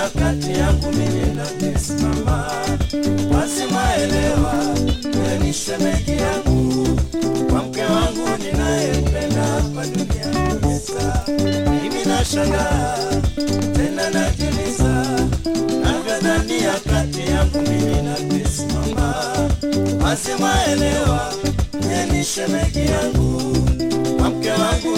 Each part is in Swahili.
navyodhania kati yangu mimi na Grace mama, wasimaelewa ni shemeji yangu, kwa mke wangu ninayempenda hapa duniani kabisa. Mimi nashangaa tena najiuliza, navyodhania kati yangu mimi na Grace mama, basi mwaelewa ni shemeji yangu. Kwa mke wangu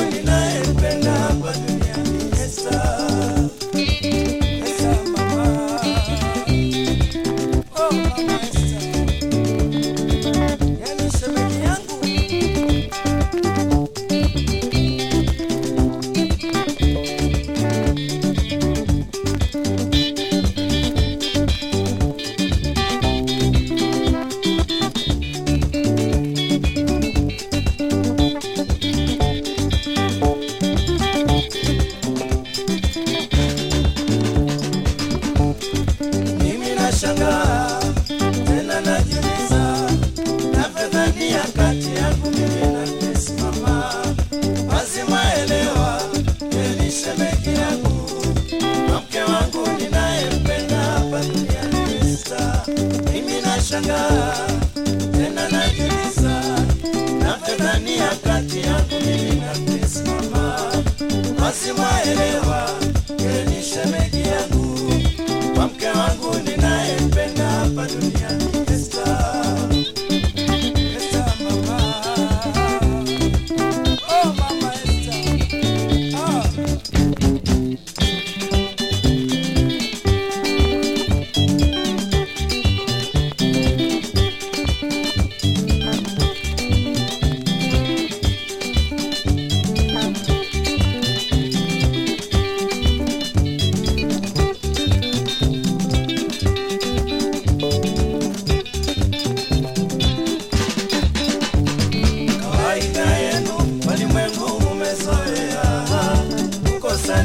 eshanga tena najuliza napedhani ya kati yangu mimi na krisimama basi mwaelewa kelenishamega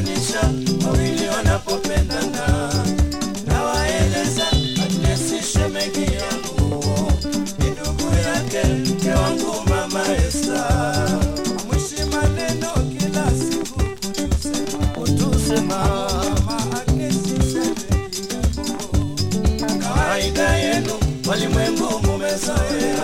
kukosanisha wawili wanapopendana nawaeleza Agnesi shemeji yangu ni ndugu yake mke wangu mama Esta. Mwishi maneno kila siku shemeji yangu. Kawaida yenu walimwengu mumezoea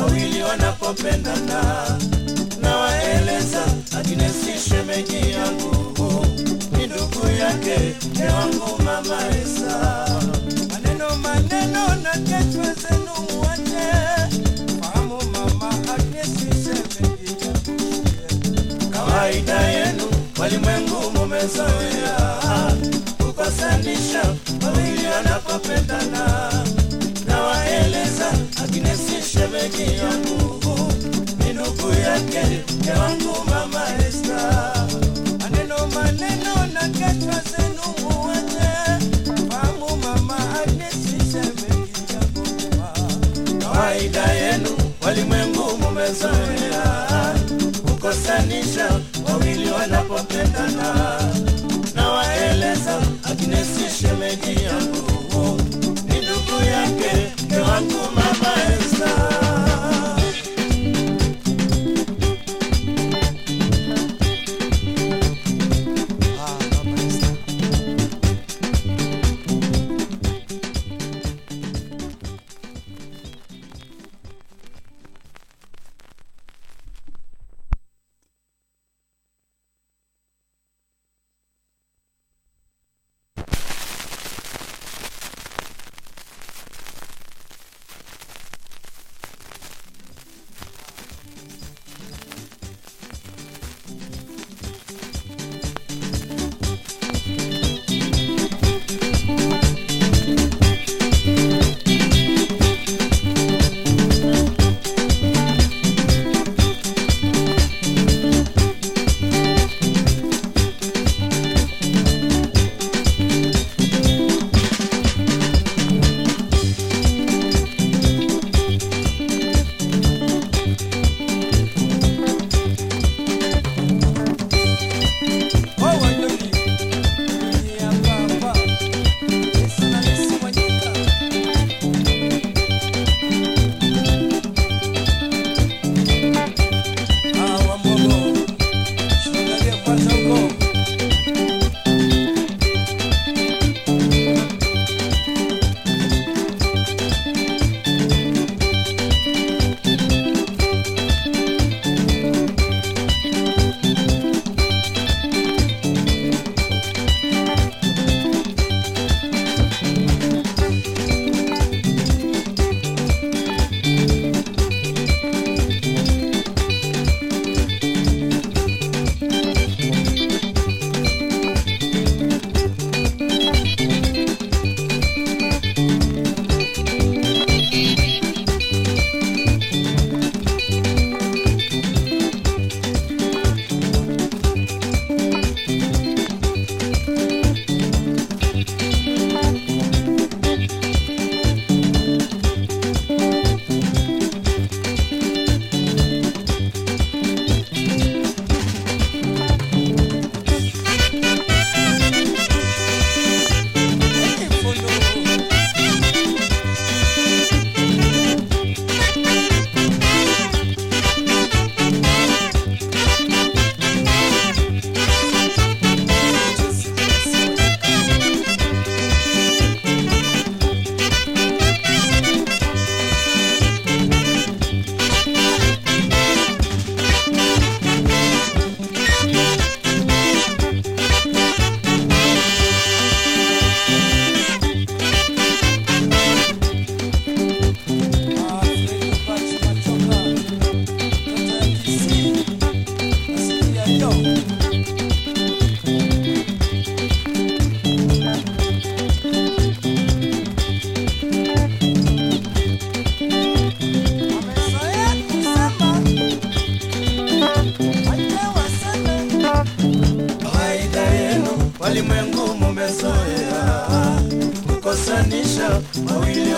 wawili wanapopendana. Nawaeleza Agnesi shemeji yangu mumezoea kukosanisha wanapopendana nawaeleza Agnesi ndugu yake mke maneno maneno na zenu muache fahamu mama Agnesi yenu walimwengu mumezoea kukosanisha wawili wanapopendana nawaeleza Agnesi shemeji yangu. Ni ndugu yake mke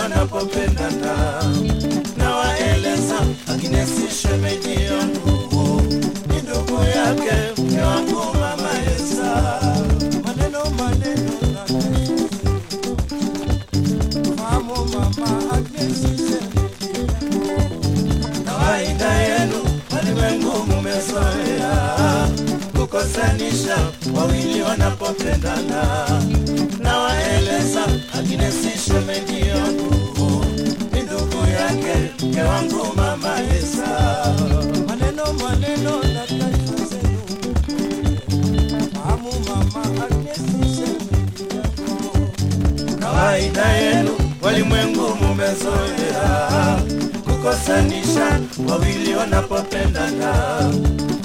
wawili na waeleza Agnesi shemeji yangu ni ndugu yake mke wangu mama Esa. Maneno maneno mamo mama Agnesi. Kawaida yenu walimwengu mumezoea. Kukosanisha wawili wanapopendana. Nawaeleza Agnesi shemeji yangu mke Esa. Na taarifa kawaida yenu walimwengu mumezoea kukosanisha wawili wanapopendana.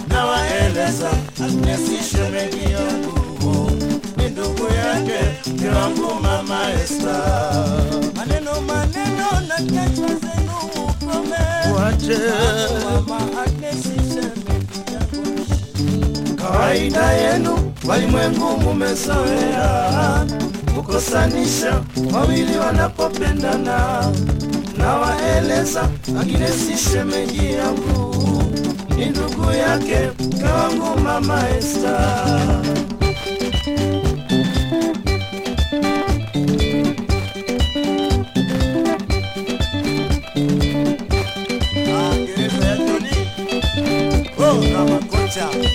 Nawaeleza Agnesi shemeji yangu ni ndugu yake mke wangu mama Esta. Maneno maneno na kichwa yangu kawaida yenu walimwengu mumezoea kukosanisha wawili wanapopendana. Nawaeleza Agnesi shemeji yangu ni ndugu yake kawangu wangu mama Esta. out.